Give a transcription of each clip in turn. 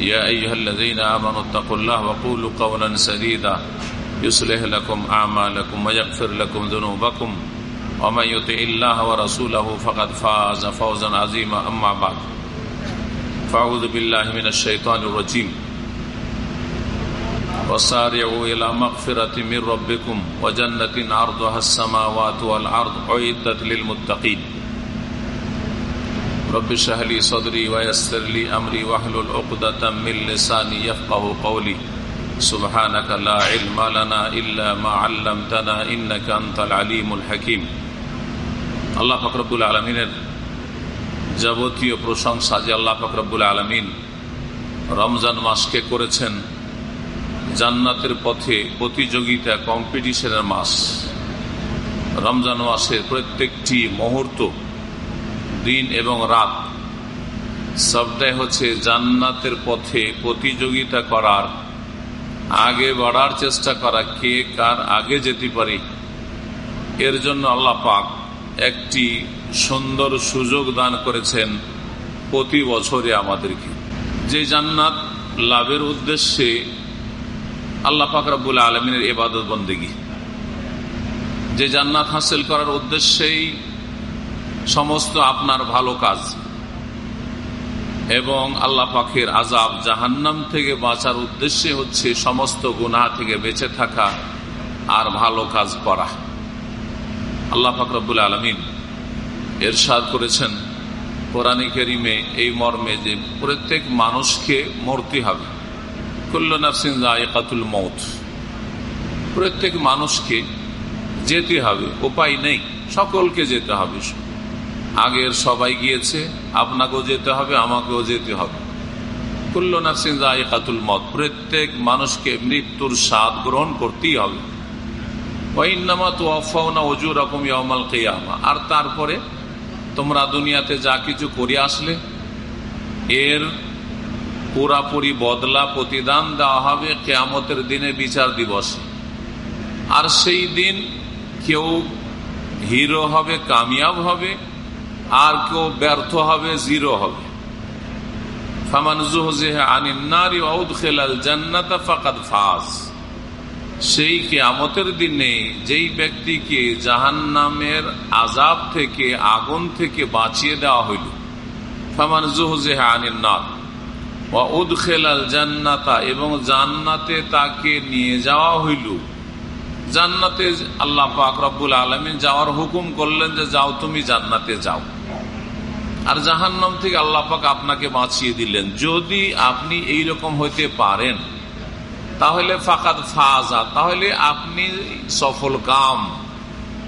يا أيها الذين آمنوا اتقوا الله وقولوا قولا سديدا يصلح لكم أعمالكم ويغفر لكم ذنوبكم ومن يطع الله ورسوله فقد فاز فوزا عظيما أما بعد فأعوذ بالله من الشيطان الرجيم وسارعوا إلى مغفرة من ربكم وجنة عرضها السماوات والأرض أعدت للمتقين رب اشرح لي صدري ويسر لي امري واحلل عقدة من لساني يفقهوا قولي سبحانك لا علم لنا الا ما علمتنا انك انت العليم الحكيم আল্লাহ ফকরবুল আলমিনের যাবতীয় প্রশংসা যে আল্লাহ ফকরবুল আলমিন রমজান মাসকে করেছেন জান্নাতের পথে প্রতিযোগিতা কম্পিটিশনের মাস রমজান মাসের প্রত্যেকটি মুহূর্ত দিন এবং রাত। সবটাই হচ্ছে জান্নাতের পথে প্রতিযোগিতা করার, আগে বাড়ার চেষ্টা করা, কে কার আগে যেতে পারে। এর জন্য আল্লাহ পাক একটি সুন্দর সুযোগ দান করেছেন প্রতি বছরে আমাদেরকে। যে জান্নাত লাভের উদ্দেশ্যে আল্লাহ পাক রাবুল আলমিনের এবাদত বন্দেগী। যে জান্নাত হাসিল করার উদ্দেশ্যেই সমস্ত আপনার ভালো কাজ। এবং আল্লাহ পাখের আজাব জাহান্নাম থেকে বাঁচার উদ্দেশ্যে হচ্ছে সমস্ত গুনাহ থেকে বেঁচে থাকা আর ভালো কাজ করা। আল্লাহ ফাকরাবুল আলমিন এরশাদ করেছেন, কোরআন কেরিমে এই মর্মে যে প্রত্যেক মানুষকে মরতে হবে। কুল্লনাফসিন জায়কাতুল মৌত প্রত্যেক মানুষকে যেতে হবে, উপায় নেই, সকলকে যেতে হবে। আগের সবাই গিয়েছে, আপনাকেও যেতে হবে, আমাকেও যেতে হবে। কুল্ল নাফসিন জায়কাতুল মত প্রত্যেক মানুষকে মৃত্যুর স্বাদ গ্রহণ করতেই হবে। আর তারপরে তোমরা দুনিয়াতে যা কিছু করে আসলে, এর পুরাপুরি বদলা প্রতিদান দেওয়া হবে কেয়ামতের দিনে বিচার দিবসে। আর সেই দিন কেউ হিরো হবে, কামিয়াব হবে আর কেউ ব্যর্থ হবে জিরো হবে। সেই কেয়ামতের দিনে যেই ব্যক্তিকে জাহান নামের আজাব থেকে, আগুন থেকে বাঁচিয়ে দেওয়া হইল, ফামান জুহজেহ আনিন্নার উদখেলাল জান্নাতা, এবং জান্নাতে তাকে নিয়ে যাওয়া হইল। জান্নাতে আল্লাহ পাক রব্বুল আলমিন যাওয়ার হুকুম করলেন যে, যাও, তুমি জান্নাতে যাও। আর জাহান্নাম থেকে আল্লাহ পাক আপনাকে বাঁচিয়ে দিলেন। যদি আপনি এই রকম হইতে পারেন, তাহলে ফাকাত ফাজা, তাহলে আপনি সফল কাম,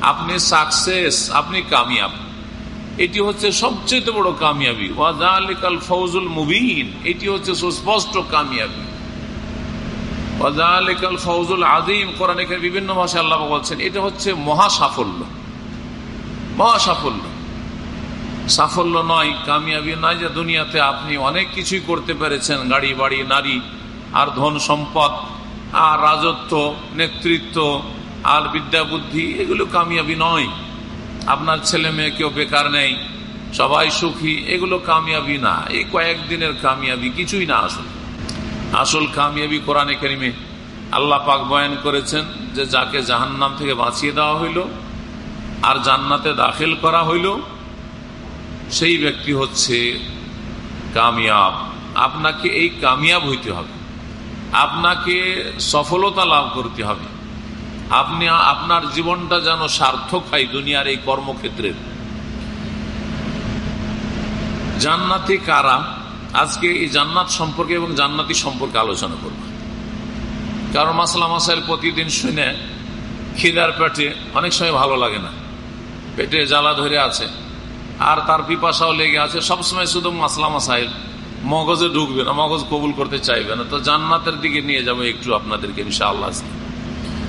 আপনি সাকসেস আপনি কামিয়াব। এটি হচ্ছে সবচেয়ে বড় কামিয়াবি। ওয়াজালিকাল ফৌজুল মুবিন, এটি হচ্ছে সুস্পষ্ট কামিয়াবি। আদিম কোরআন বিভিন্ন ভাষায় আল্লাহ বলছেন, এটা হচ্ছে মহা সাফল্য মহা সাফল্য সাফল্য নয়, কামিয়াবি নয় যে দুনিয়াতে আপনি অনেক কিছুই করতে পেরেছেন, গাড়ি, বাড়ি, নারী, আর ধন সম্পদ, আর রাজত্ব, নেতৃত্ব, আর বিদ্যা, বুদ্ধি, এগুলো কামিয়াবি নয়। আপনার ছেলে মেয়ে কেউ বেকার নেই, সবাই সুখী, এগুলো কামিয়াবি না। এই কয়েকদিনের কামিয়াবি কিছুই না আসল। আসল কামিয়াবি কোরআনে কেরিমে আল্লাহ পাক বয়ান করেছেন যে যাকে জাহান্নাম থেকে বাঁচিয়ে দেওয়া হইল, আর জান্নাতে দাখিল করা হইল সেই ব্যক্তি হচ্ছে কামিয়াব। আপনাকে এই কামিয়াব হইতে হবে। আপনাকে সফলতা লাভ করতে হবে। আপনি, আপনার জীবনটা যেন সার্থক হয় দুনিয়ার এই কর্মক্ষেত্রের। জান্নাতি কারা? আজকে এই জান্নাত সম্পর্কে এবং জান্নাতি সম্পর্কে আলোচনা করব। কারণ মাসলা মাসাইল প্রতিদিন শুনে খিদার পেটে অনেক সময় ভালো লাগে না। পেটে জ্বালা ধরে আছে। আর তার পিপাসাও লেগে আছে। সবসময় শুধু মাসলা মাসাইল। মগজে ঢুকবে না, মগজ কবুল করতে চাইবে না। তো জান্নাতের দিকে নিয়ে যাব একটু আপনাদেরকে ইনশাআল্লাহ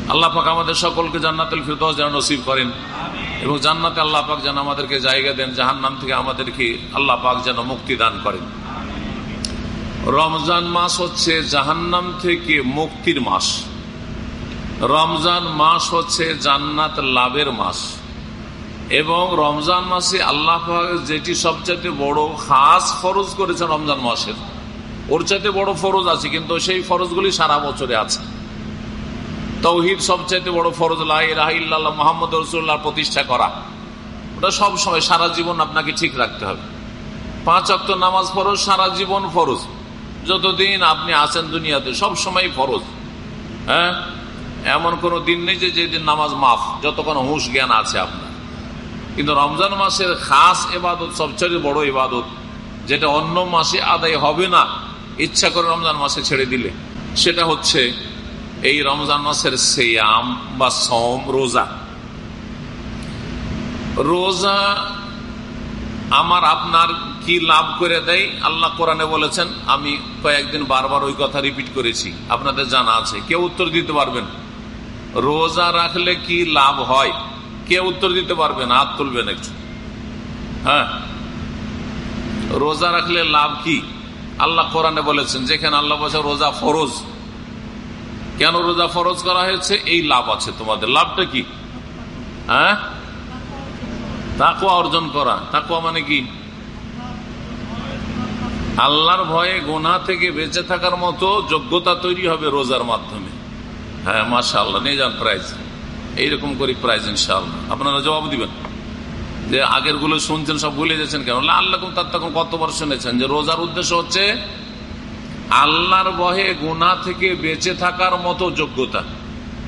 আল্লাহ পাক আমাদের সকলকে জান্নাতুল ফিরদৌস যেন নসিব করেন এবং জান্নাতে আল্লাহ পাক যেন আমাদেরকে জায়গা দেন, জাহান্নাম থেকে আমাদেরকে আল্লাহ পাক যেন মুক্তি দান করেন। রমজান মাস হচ্ছে জাহান্নাম থেকে মুক্তির মাস। রমজান মাস হচ্ছে জান্নাত লাভের মাস। এবং রমজান মাসে আল্লাহ যেটি সবচাইতে বড় খাস ফরজ করেছেন রমজান মাসের, ওর চাইতে বড় ফরজ আছে, কিন্তু সেই ফরজগুলি সারা বছরে আছে। তৌহিদ সবচাইতে বড় ফরজ লাহ মোহাম্মদ রসুল্লাহ প্রতিষ্ঠা করা। ওটা সব সময়, সারা জীবন আপনাকে ঠিক রাখতে হবে। পাঁচ অক্ট নামাজ ফরজ, সারা জীবন ফরজ। যতদিন আপনি আছেন দুনিয়াতে, সব সময় ফরজ। হ্যাঁ? এমন কোন দিন নেই যে যেদিন নামাজ মাফ, যতক্ষণ হুঁশ জ্ঞান আছে আপনার। কিন্তু রমজান মাসের খাস এবাদত সবচেয়ে বড় ইবাদত, যেটা অন্য মাসে আদায় হবে না, ইচ্ছা করে রমজান মাসে ছেড়ে দিলে, সেটা হচ্ছে এই রমজান মাসের সেয়াম বা সম রোজা। রোজা আমার আপনার কি লাভ করে দেয়? আল্লাহ কোরআনে বলেছেন, আমি কয়েকদিন বারবার ওই কথা রিপিট করেছি, আপনাদের জানা আছে, কেউ উত্তর দিতে পারবেন। রোজা রাখলে কি লাভ হয়? কে উত্তর দিতে পারবেন হাত তুলবেন একটু। হ্যাঁ? রোজা রাখলে লাভ কি? আল্লাহ কোরআনে বলেছেন, যেখানে আল্লাহ বলছে রোজা ফরজ। কেন রোজা ফরজ করা হয়েছে? এই লাভ আছে তোমাদের। লাভটা কি? হ্যাঁ? তাকুয়া অর্জন করা। তাকুয়া মানে কি? আল্লাহর ভয়ে গোনা থেকে বেঁচে থাকার মতো যোগ্যতা তৈরি হবে রোজার মাধ্যমে। হ্যাঁ মাসা আল্লাহ নিয়ে যান প্রাইজ এইরকম করি প্রাইজ ইনশাআল্লাহ। আপনারা জবাব দিবেন। যে আগেরগুলো শুনছেন, সব ভুলে যাচ্ছেন কেন? আল্লাহ তার তখন কতবার শুনেছেন? যে রোজার উদ্দেশ্য হচ্ছে আল্লাহর বহে গুনা থেকে বেঁচে থাকার মতো যোগ্যতা।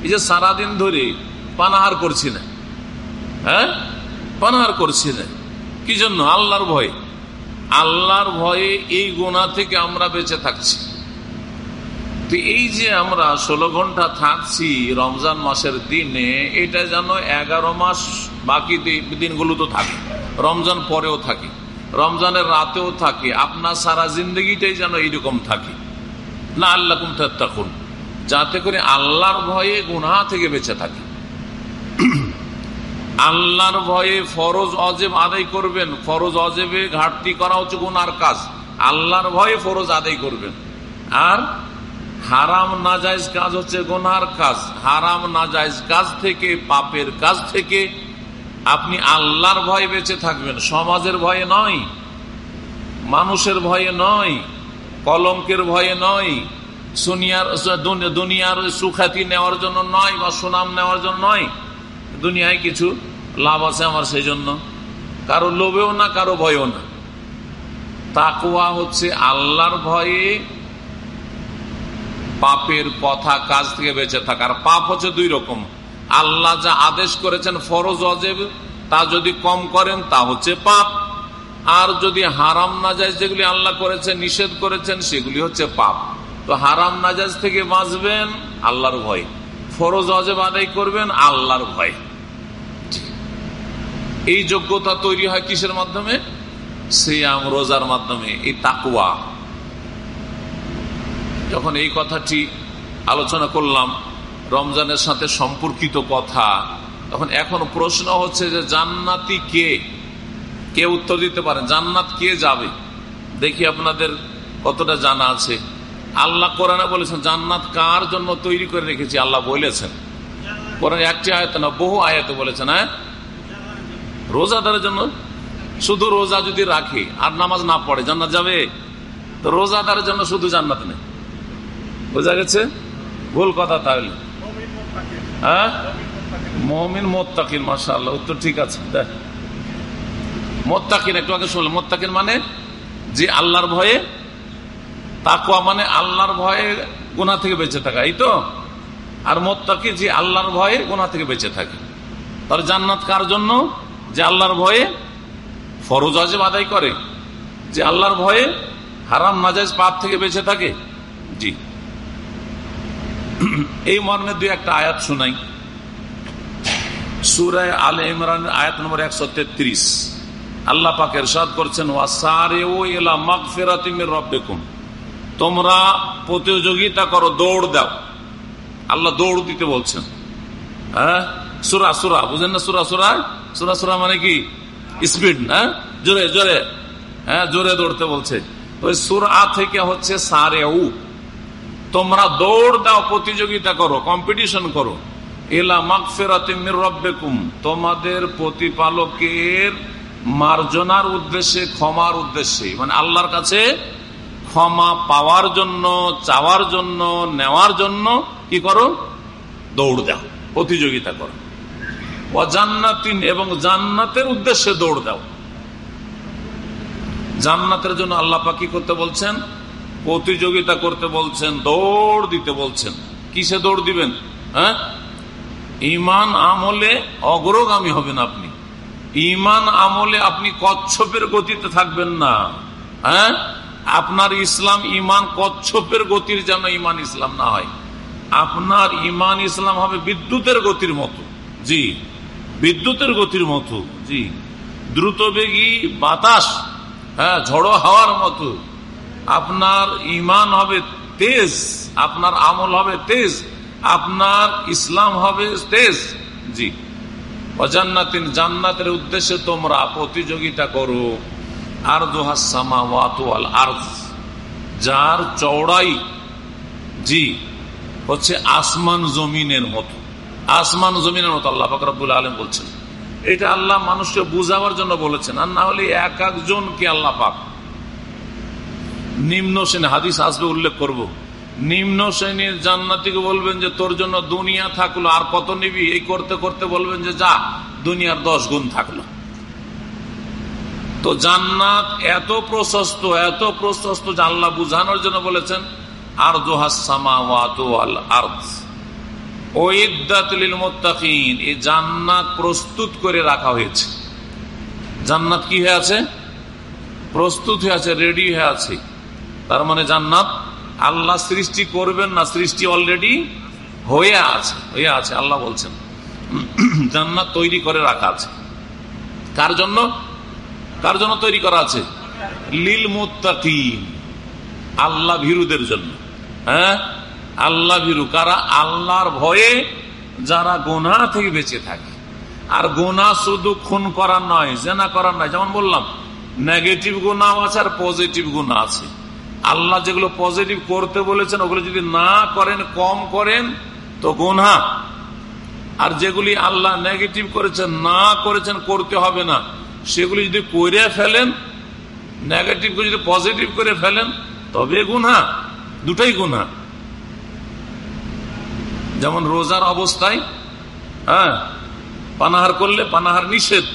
এই যে সারাদিন ধরে পানাহার করছি না। হ্যাঁ? পানাহার করছি না। কি জন্য? আল্লাহর ভয়ে। আল্লাহর ভয়ে এই গোনা থেকে আমরা বেঁচে থাকছি। তো এই যে আমরা ষোলো ঘণ্টা থাকছি রমজান মাসের দিনে, এটা যেন এগারো মাস বাকি দিনগুলো তো থাকে। রমজান পরেও থাকে, রমজানের রাতেও থাকে। আপনার সারা জিন্দগিটাই যেন এইরকম থাকে। না আল্লাহ কুমতাকুন যাতে করে আল্লাহর ভয়ে গুনা থেকে বেঁচে থাকে। আল্লাহর ভয়ে ফরজ অজেব আদায় করবেন, ফরজ অজেবে ঘাটতি করা হচ্ছে গুনার কাজ। আল্লাহর ভয়ে ফরজ আদায় করবেন। আর হারাম নাজাইজ কাজ হচ্ছে গোনার কাজ। হারাম নাজাইজ কাজ থেকে, পাপের কাজ থেকে আপনি আল্লাহর ভয়ে বেঁচে থাকবেন। সমাজের ভয়ে নয়, মানুষের ভয়ে নয়, কলঙ্কের ভয়ে নয়, সুনিয়ার দুনিয়ার সুখ্যাতি নেওয়ার জন্য নয় বা সুনাম নেওয়ার জন্য নয়। দুনিয়ায় কিছু লাভ আছে আমার সেই জন্য কারও লোভেও না, কারও ভয়েও না। তাকুয়া হচ্ছে আল্লাহর ভয়ে পাপের কথা কাজ থেকে বেঁচে থাকার পাপ হচ্ছে দুই রকম। আল্লাহ যা আদেশ করেছেন ফরজ অজেব, তা যদি কম করেন, তা হচ্ছে পাপ। আর যদি হারাম নাজাজ যেগুলি আল্লাহ করেছেন, নিষেধ করেছেন, সেগুলি হচ্ছে পাপ। তো হারাম নাজাজ থেকে বাঁচবেন আল্লাহর ভয়। ফরজ অজেব আদায় করবেন আল্লাহর ভয়। এই যোগ্যতা তৈরি হয় কিসের মাধ্যমে? সিয়াম, রোজার মাধ্যমে। এই তাকুয়া যখন এই কথাটি আলোচনা করলাম, রমজানের সাথে সম্পর্কিত কথা, তখন এখন প্রশ্ন হচ্ছে যে জান্নাতি কে? কে উত্তর দিতে পারেন জান্নাত কে যাবে? দেখি আপনাদের কতটা জানা আছে। আল্লাহ কোরআনে বলেছেন, জান্নাত কার জন্য তৈরি করে রেখেছি? আল্লাহ বলেছেন। কোরআন একটি আয়ত না, বহু আয়ত বলেছেন হ্যাঁ? রোজাদারের জন্য? শুধু রোজা যদি রাখে, আর নামাজ না পড়ে, জান্নাত যাবে? তো রোজাদারের জন্য শুধু জান্নাত নেই। বোঝা গেছে? ভুল কথা তাহলে। হ্যাঁ? মমিন মোত্তাকিন মাসা আল্লাহ উত্তর ঠিক আছে, দেখ। মোত্তাকিন, একটু আগে শুনলেন মোত্তাকিন মানে? যে আল্লাহর ভয়ে তাকুয়া মানে আল্লাহর ভয়ে গুণা থেকে বেঁচে থাকা, এই তো? আর মোত্তাকি যে আল্লাহর ভয়ে গোনা থেকে বেঁচে থাকে। তাহলে জান্নাত কার জন্য? যে আল্লাহর ভয়ে ফরজ আজেব আদায় করে। যে আল্লাহর ভয়ে হারাম নাজাজ পাপ থেকে বেঁচে থাকে। জি। এই মর্মে দুই একটা আয়াত শোনাই। সুরায় আল ইমরান আয়াত নম্বর একশো তেত্রিশ। আল্লাহ পাকের সাদ করছেন তোমরা প্রতিযোগিতা করো, দৌড় দাও। আল্লাহ দৌড় দিতে বলছেন। হ্যাঁ? সুরা সুরা, বুঝেন না সুরা সুরা? সুরা সুরা মানে কি? স্পিড না জোরে জোরে। হ্যাঁ জোরে দৌড়তে বলছে। ওই সুরা থেকে হচ্ছে সারে উ তোমরা দৌড় দাও, প্রতিযোগিতা করো কম্পিটিশন করো। এলা মাগফেরাতিমির রব্বেকুম, তোমাদের প্রতিপালকের মার্জনার উদ্দেশ্যে, ক্ষমার উদ্দেশ্যে। মানে আল্লাহর কাছে ক্ষমা পাওয়ার জন্য, চাওয়ার জন্য, নেওয়ার জন্য কি করো? দৌড় দাও, প্রতিযোগিতা করো। জান্নাতিন, এবং জান্নাতের উদ্দেশ্যে দৌড় দাও। জান্নাতের জন্য আল্লাহ পাকি করতে বলছেন? প্রতিযোগিতা করতে বলছেন, দৌড় দিতে বলছেন। কিসে দৌড় দিবেন? হ্যাঁ? ইমান আমলে অগ্রগামী হবেন আপনি। ইমান আমলে আপনি কচ্ছপের গতিতে থাকবেন না। হ্যাঁ? আপনার ইসলাম ইমান কচ্ছপের গতির যেন ইমান ইসলাম না হয়। আপনার ইমান ইসলাম হবে বিদ্যুতের গতির মতো। জি, বিদ্যুতের গতির মতো। জি দ্রুতবেগী বাতাস হ্যাঁ ঝড়ো হাওয়ার মতো। আপনার ইমান হবে তেজ, আপনার আমল হবে তেজ, আপনার ইসলাম হবে তেজ। জি। অজান্নাতিন জান্নাতের উদ্দেশ্যে তোমরা প্রতিযোগিতা করো। আর দোহাসামা ওয়াতোয়াল আর্থ যার চওড়াই, জি, হচ্ছে আসমান জমিনের মতো। আসমান জমিনের মতো আল্লাহ ফাকরাবুল আলম বলছেন। এটা আল্লাহ মানুষকে বুঝাবার জন্য বলেছেন। আর না হলে এক একজনকে আল্লাহ পাক? নিম্ন শ্রেণি হাদিস আসবে উল্লেখ করব। নিম্ন শ্রেণির জান্নাতিকে বলবেন যে, তোর জন্য দুনিয়া থাকল, আর কত নিবি? এই করতে করতে বলবেন যে, যা, দুনিয়ার দশ গুণ থাকল। তো জান্নাত এত প্রশস্ত এত প্রশস্ত জানলা বুঝানোর জন্য বলেছেন আর এই জান্নাত প্রস্তুত করে রাখা হয়েছে। জান্নাত কি হয়ে আছে? প্রস্তুত হয়ে আছে, রেডি হয়ে আছে। তার মানে জান্নাত আল্লাহ সৃষ্টি করবেন না, সৃষ্টি অলরেডি হয়ে আছে হয়ে আছে, আল্লাহ বলছেন। জান্নাত তৈরি করে রাখা আছে। কার জন্য? কার জন্য তৈরি করা আছে? লিল আল্লাহ ভীরুদের জন্য। হ্যাঁ? আল্লাহ ভীরু। কারা? আল্লাহর ভয়ে যারা গোনা থেকে বেঁচে থাকে। আর গোনা শুধু খুন করার নয়, জেনা করার নয়। যেমন বললাম নেগেটিভ গুণাও আছে আর পজিটিভ গুণা আছে। আল্লাহ যেগুলো পজিটিভ করতে বলেছেন, ওগুলো যদি না করেন, কম করেন, তো গুনা আর যেগুলি আল্লাহ নেগেটিভ করেছেন, না করেছেন, করতে হবে না। সেগুলি যদি করে ফেলেন নেগেটিভ যদি পজিটিভ করে ফেলেন, তবে গুনা দুটাই গুনা যেমন রোজার অবস্থায় হ্যাঁ পানাহার করলে পানাহার নিষেধ।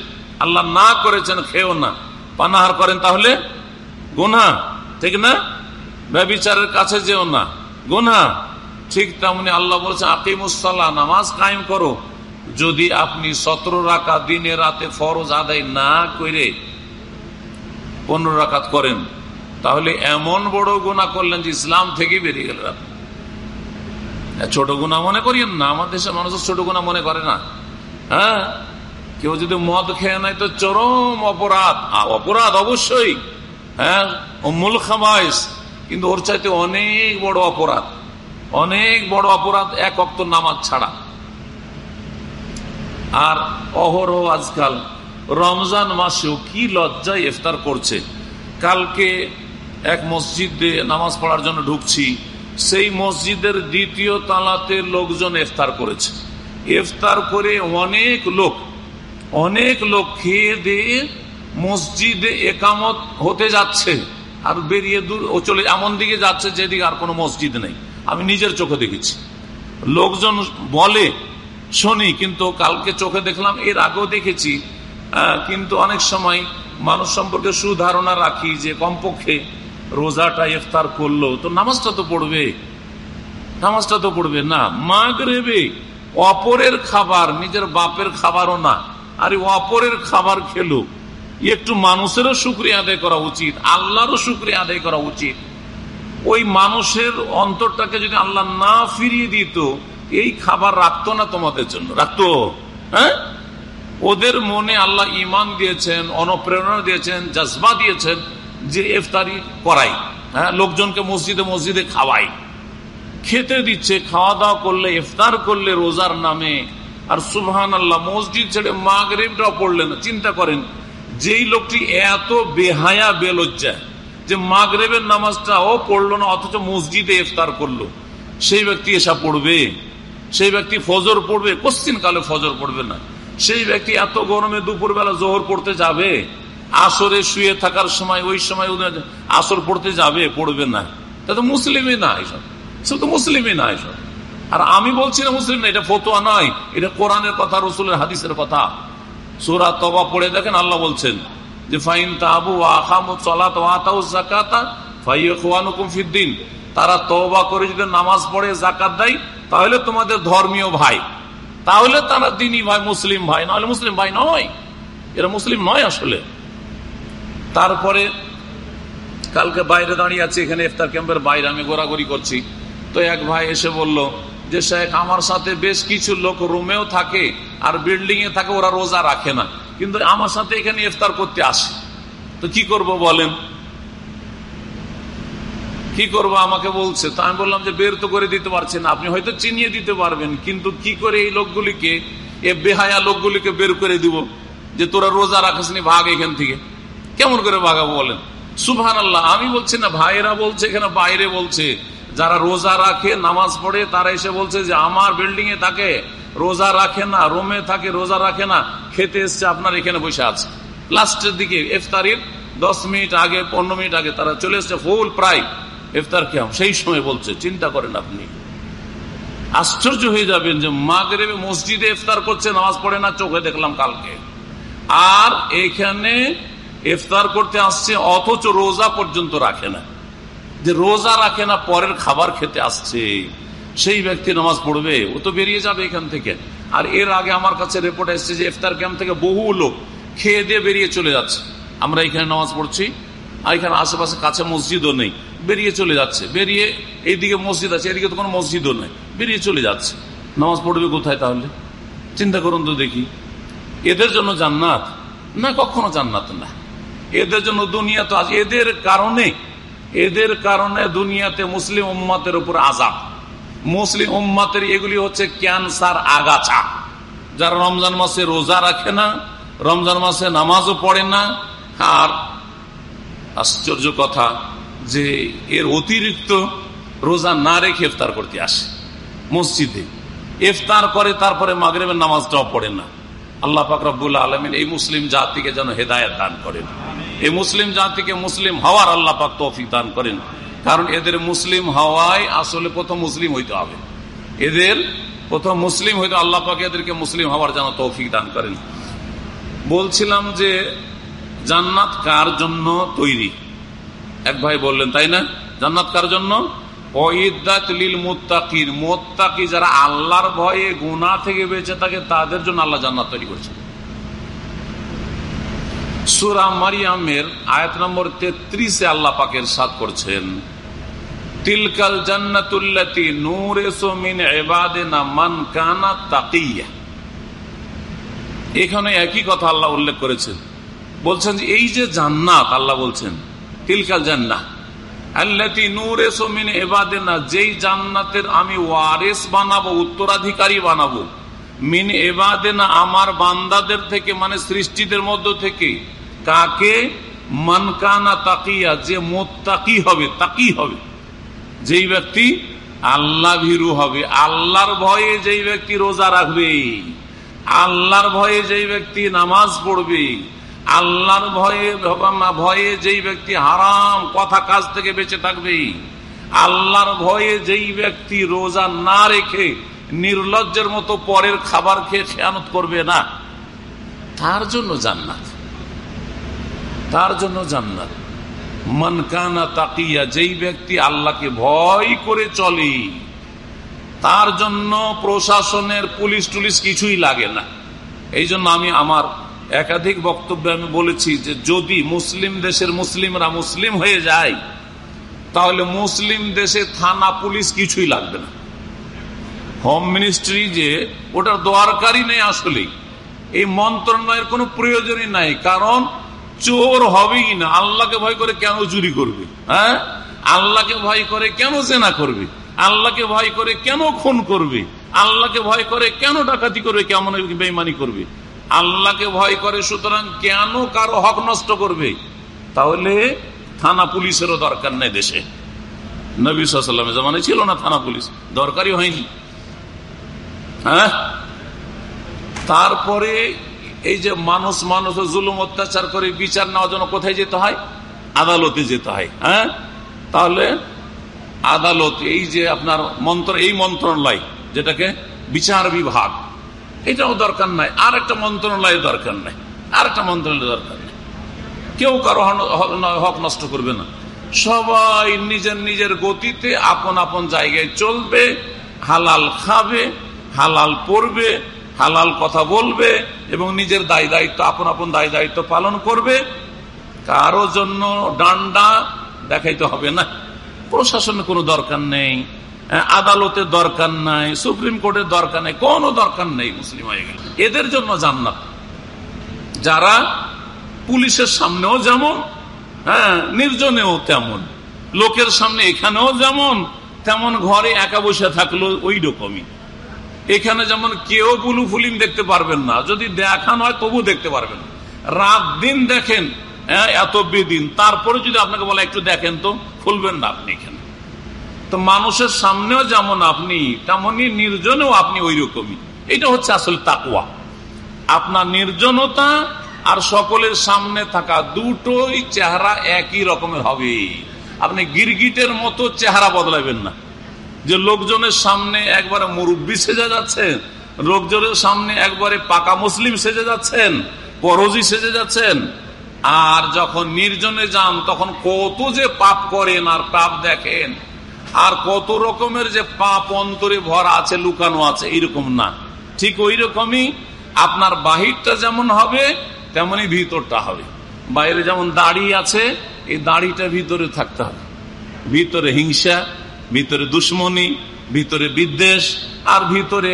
আল্লাহ না করেছেন, খেয়েও না। পানাহার করেন তাহলে গুনা ঠিক না? ব্যবিচারের কাছে যেও না। গুনা ঠিক তেমনি আল্লাহ বলছে আকিমুসাল্লাহ নামাজ কায়েম করো। যদি আপনি সতেরো রাখা দিনে রাতে ফরজ আদায় না করে পনেরো রাকাত করেন, তাহলে এমন বড় গুণা করলেন যে ইসলাম থেকে বেরিয়ে গেলেন ছোট গুণা মনে করিয়েন না, আমার দেশের মানুষ ছোট গুণা মনে করে না। হ্যাঁ? কেউ যদি মদ খেয়ে নেয় তো চরম অপরাধ। অপরাধ অবশ্যই। হ্যাঁ? মূল খামাইস। কিন্তু ওর চাইতে অনেক বড় অপরাধ, অনেক বড় অপরাধ এক অক্ত নামাজ ছাড়া। আর অহরহ আজকাল রমজান মাসেও কি লজ্জায় ইফতার করছে। কালকে এক মসজিদে নামাজ পড়ার জন্য ঢুকছি, সেই মসজিদের দ্বিতীয় তালাতে লোকজন ইফতার করেছে। ইফতার করে অনেক লোক অনেক লোক খেয়ে দিয়ে মসজিদে একামত হতে যাচ্ছে। আর বেরিয়ে দূর ও চলে এমন দিকে যাচ্ছে যেদিকে আর কোনো মসজিদ নেই। আমি নিজের চোখে দেখেছি। লোকজন বলে, শুনি, কিন্তু কালকে চোখে দেখলাম, এর আগেও দেখেছি কিন্তু অনেক সময় মানুষ সম্পর্কে সুধারণা রাখি যে কমপক্ষে রোজাটা ইফতার করল, তো নামাজটা তো পড়বে। নামাজটা তো পড়বে না। মাগ রেবে অপরের খাবার, নিজের বাপের খাবারও না। আর, অপরের খাবার খেলো। একটু মানুষেরও শুক্রিয়া আদায় করা উচিত, আল্লাহরও শুক্রিয়া আদায় করা উচিত। ওই মানুষের অন্তরটাকে যদি আল্লাহ না ফিরিয়ে দিত, এই খাবার রাখতো না তোমাদের জন্য। রাখতো? হ্যাঁ? ওদের মনে আল্লাহ ইমান দিয়েছেন, অনুপ্রেরণা দিয়েছেন, জজবা দিয়েছেন যে ইফতারি করাই। হ্যাঁ? লোকজনকে মসজিদে মসজিদে খাওয়াই। খেতে দিচ্ছে খাওয়া দাওয়া করলে, ইফতার করলে রোজার নামে। আর সুবহান আল্লাহ মসজিদ ছেড়ে মাগরিবটাও পড়লে না, চিন্তা করেন যেই লোকটি এত বেহায়া, বেলজ্জা যে মাগরেবের নামাজটাও পড়ল না, অথচ মসজিদে ইফতার করল। সেই ব্যক্তি এসা পড়বে, সেই ব্যক্তি ফজর পড়বে, কোশ্চিন কালে ফজর পড়বে না। সেই ব্যক্তি এত গরমে দুপুর বেলা জোহর পড়তে যাবে, আসরে শুয়ে থাকার সময়, ওই সময় আসর পড়তে যাবে, পড়বে না। তা তো মুসলিমই না এসব। সে তো মুসলিমই না এসব। আর আমি বলছি না মুসলিম না, এটা ফতোয়া নয়, এটা কোরআনের কথা, রসুলের হাদিসের কথা। সুরা তবা পড়ে দেখেন আল্লাহ বলছেন যে, ফাইন তাবু চলাত ওয়াতাউ জাকাতা তারা তওবা করে যদি নামাজ পড়ে জাকাত দেয়, তাহলে তোমাদের ধর্মীয় ভাই। তাহলে তারা দিনী ভাই, মুসলিম ভাই। নাহলে মুসলিম ভাই নয়। এরা মুসলিম নয় আসলে। তারপরে কালকে বাইরে দাঁড়িয়ে আছি, এখানে ইফতার ক্যাম্পের বাইরে আমি ঘোরাঘুরি করছি। তো এক ভাই এসে বলল যে শেখ আমার সাথে বেশ কিছু লোক রুমেও থাকে আর বিল্ডিং এ থাকে, ওরা রোজা রাখে না। কিন্তু আমার সাথে এখানে ইফতার করতে আসে। তো কি করব বলেন? কি করব? আমাকে বলছে। তো আমি বললাম যে, বের তো করে দিতে পারছেন আপনি হয়তো চিনিয়ে দিতে পারবেন, কিন্তু কি করে এই লোকগুলিকে এ বেহায়া লোকগুলিকে বের করে দিব? যে তোরা রোজা রাখিসনি ভাগ এখান থেকে। কেমন করে ভাগাবো বলেন? সুভান আল্লাহ আমি বলছি না, ভাইয়েরা বলছে, এখানে বাইরে বলছে। যারা রোজা রাখে, নামাজ পড়ে, তারা এসে বলছে যে আমার বিল্ডিং এ থাকে, রোজা রাখে না, রোমে থাকে, রোজা রাখে না, খেতে এসছে, আপনার এখানে বসে আছে। লাস্টের দিকে, ইফতারির, দশ মিনিট আগে, পনেরো মিনিট আগে তারা চলে এসছে, ফুল প্রায়, ইফতার কেমন সেই সময় বলছে, চিন্তা করেন আপনি। আশ্চর্য হয়ে যাবেন যে মাগরেবে মসজিদে ইফতার করছে, নামাজ পড়ে না, চোখে দেখলাম কালকে। আর এখানে ইফতার করতে আসছে, অথচ রোজা পর্যন্ত রাখে না। যে রোজা রাখে না, পরের খাবার খেতে আসছে। সেই ব্যক্তি নামাজ পড়বে, ও তো বেরিয়ে যাবে এখান থেকে। আর এর আগে আমার কাছে রিপোর্ট এসছে যে ইফতার ক্যাম্প থেকে বহু লোক খেয়ে দিয়ে বেরিয়ে চলে যাচ্ছে। আমরা এখানে নামাজ পড়ছি, আর এখানে আশেপাশে কাছে মসজিদও নেই। বেরিয়ে চলে যাচ্ছে। বেরিয়ে এইদিকে মসজিদ আছে, এদিকে তো কোনো মসজিদও নেই। বেরিয়ে চলে যাচ্ছে। নামাজ পড়বে কোথায় তাহলে? চিন্তা করুন তো দেখি। এদের জন্য জান্নাত? না, কখনো জান্নাত না। এদের জন্য দুনিয়া তো আছে এদের কারণে এদের কারণে দুনিয়াতে মুসলিম উম্মাতের উপর আজাব মুসলিম উম্মাতের এগুলি হচ্ছে ক্যান্সার আগাছা, যারা রমজান মাসে রোজা রাখে না, রমজান মাসে নামাজও পড়ে না। আর আশ্চর্য কথা যে এর অতিরিক্ত রোজা না রেখে ইফতার করতে আসে মসজিদে। ইফতার করে তারপরে মাগরেবের নামাজটাও পড়ে না। আল্লাহ ফাকরাবুল্লাহ আলমিন এই মুসলিম জাতিকে যেন হেদায়ত দান করেন। এই মুসলিম জাতিকে মুসলিম হওয়ার আল্লাহ পাক তৌফিক দান করেন। কারণ এদের মুসলিম হওয়ায় আসলে প্রথম মুসলিম হইতে হবে। এদের প্রথম মুসলিম হইতে আল্লাহ পাক এদেরকে মুসলিম হওয়ার যেন তৌফিক দান করেন। বলছিলাম যে জান্নাত কার জন্য তৈরি? এক ভাই বললেন, তাই না? জান্নাত কার জন্য? মোত্তাকি যারা আল্লাহর ভয়ে গুনা থেকে বেঁচে থাকে, তাদের জন্য আল্লাহ জান্নাত তৈরি করেছে। সুরা মারিয়ামের আয়াত নম্বর তেত্রিশে আল্লাহ পাকের সাত করছেন, তিলকাল জান্নাতুল্লাতি মান এখানে একই কথা আল্লাহ উল্লেখ করেছেন। বলছেন যে এই যে জান্নাত বলছেন, তিলকাল জান্না আল্লাতি নূরে সোমিন এবাদেনা যেই জান্নাতের আমি ওয়ারেস বানাবো, উত্তরাধিকারী বানাবো, মিন এবাদেনা আমার বান্দাদের থেকে মানে সৃষ্টিদের মধ্য থেকে, কাকে? মানকানা তাকিয়া, যে মোত্তাকি হবে, তাকি হবে। যেই ব্যক্তি আল্লাহ ভীরু হবে, আল্লাহর ভয়ে যেই ব্যক্তি রোজা রাখবে, আল্লাহর ভয়ে যেই ব্যক্তি নামাজ পড়বে আল্লাহর ভয়ে ভয়ে যেই ব্যক্তি হারাম কথা কাজ থেকে বেঁচে থাকবে, আল্লাহর ভয়ে যেই ব্যক্তি রোজা না রেখে নির্লজ্জের মতো পরের খাবার খেয়ে খেয়ানত করবে না, তার জন্য জান্নাত। তার জন্য জান্নাত। মনকানা তাকিয়া, যেই ব্যক্তি আল্লাহকে ভয় করে চলে, তার জন্য প্রশাসনের পুলিশ টুলিশ কিছুই লাগে না। এই জন্য আমি আমার একাধিক বক্তব্যে আমি বলেছি যে যদি মুসলিম দেশের মুসলিমরা মুসলিম হয়ে যায়, তাহলে মুসলিম দেশে থানা পুলিশ কিছুই লাগবে না। হোম মিনিস্ট্রি যে, ওটার দরকারই নেই আসলেই। এই মন্ত্রণালয়ের কোনো প্রয়োজনই নাই, কারণ চোর হবেই না। আল্লাহকে ভয় করে কেন চুরি করবে হ্যাঁ? আল্লাহকে ভয় করে কেন জেনা করবে? আল্লাহকে ভয় করে কেন খুন করবে? আল্লাহকে ভয় করে কেন ডাকাতি করবে? কেমন বেইমানি করবে? আল্লাহকে ভয় করে, সুতরাং কেন কারও হক নষ্ট করবে? তাহলে থানা পুলিশেরও দরকার নেই দেশে। নবী জামানে ছিল না থানা পুলিশ। দরকারই হয়নি। হ্যাঁ? তারপরে এই যে মানুষ মানুষ জুলুম অত্যাচার করে বিচার নেওয়ার জন্য কোথায় যেতে হয়? আদালতে যেতে হয়। হ্যাঁ? তাহলে আদালত, এই যে আপনার মন্ত্র, এই মন্ত্রণালয়, যেটাকে বিচার বিভাগ এটাও দরকার নাই। আর একটা মন্ত্রণালয়ের দরকার নাই। আর একটা মন্ত্রণালয়ের দরকার নেই। কেউ কারও হক নষ্ট করবে না। সবাই নিজের নিজের গতিতে আপন আপন জায়গায় চলবে, হালাল খাবে, হালাল পড়বে, হালাল কথা বলবে এবং নিজের দায় দায়িত্ব, আপন আপন দায় দায়িত্ব পালন করবে। কারও জন্য ডান্ডা দেখাইতে হবে না। প্রশাসনের কোনো দরকার নেই। আদালতের দরকার নাই সুপ্রিম কোর্টের দরকার নেই কোনো দরকার নেই মুসলিম হয়ে গেল। এদের জন্য জান্নাত। যারা পুলিশের সামনেও যেমন হ্যাঁ নির্জনেও তেমন লোকের সামনে এখানেও যেমন তেমন ঘরে একা বসে থাকল ওই রকমই এখানে যেমন কেউ বুলু ফুলিম দেখতে পারবেন না যদি দেখানো হয় তবু দেখতে পারবেন। রাত দিন দেখেন হ্যাঁ, এত বেদিন। তারপরে যদি আপনাকে বলে একটু দেখেন তো খুলবেন না আপনি এখানে। তো মানুষের সামনেও যেমন আপনি তেমনই নির্জনেও আপনি ওই রকমই এটা হচ্ছে আসলে তাকুয়া আপনার নির্জনতা আর সকলের সামনে থাকা দুটোই চেহারা একই রকমের হবে। আপনি গিরগিটের মতো চেহারা বদলাবেন না। যে লোকজনের সামনে একবারে মুরব্বী সেজে যাচ্ছেন, লোকজনের সামনে একবারে পাকা মুসলিম সেজে যাচ্ছেন, পরজি সেজে যাচ্ছেন, আর যখন নির্জনে যান, তখন কত যে পাপ করেন আর পাপ দেখেন। আর কত রকমের যে পাপ অন্তরে ভরা আছে, লুকানো আছে এইরকম না। ঠিক ওই রকমই আপনার বাহিরটা যেমন হবে, তেমনই ভিতরটা হবে। বাইরে যেমন দাড়ি আছে, এই দাড়িটা ভিতরে থাকতে হবে। ভিতরে হিংসা, ভিতরে দুশ্মনী, ভিতরে বিদ্বেষ, আর ভিতরে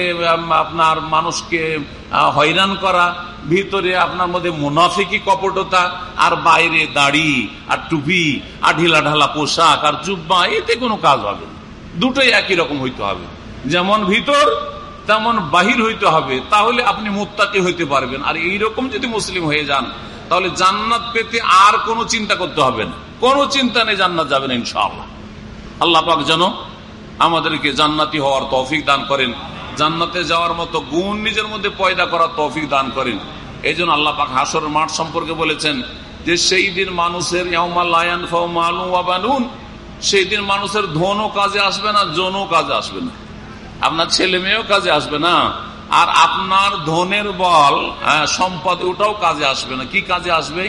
আপনার মানুষকে হয়রান করা ভিতরে আপনার মধ্যে মুনাফিকি কপটতা, আর বাইরে দাড়ি, আর টুপি, আর ঢিলা ঢালা পোশাক, আর জুব্বা, এতে কোনো কাজ হবে দুটোই একই রকম হইতে হবে। যেমন ভিতর, তেমন বাহির হইতে হবে। তাহলে আপনি মোত্তাকি হইতে পারবেন। আর এইরকম যদি মুসলিম হয়ে যান, তাহলে জান্নাত পেতে আর কোনো চিন্তা করতে হবে না। কোনো চিন্তা নেই জান্নাত যাবেন ইনশাআল্লাহ। আল্লাহ পাক যেন আমাদেরকে জান্নাতি হওয়ার তৌফিক দান করেন। জান্নাতে যাওয়ার মতো গুণ নিজের মধ্যে পয়দা করার তৌফিক দান করেন। এই জন্য আল্লাহ পাক হাসর মাঠ সম্পর্কে বলেছেন যে, সেই দিন মানুষের সেই দিন মানুষের ধনও কাজে আসবে না, জনও কাজে আসবে না। আপনার ছেলে মেয়েও কাজে আসবে না। আর আপনার ধনের বল সম্পদ, ওটাও কাজে আসবে না। কি কাজে আসবে?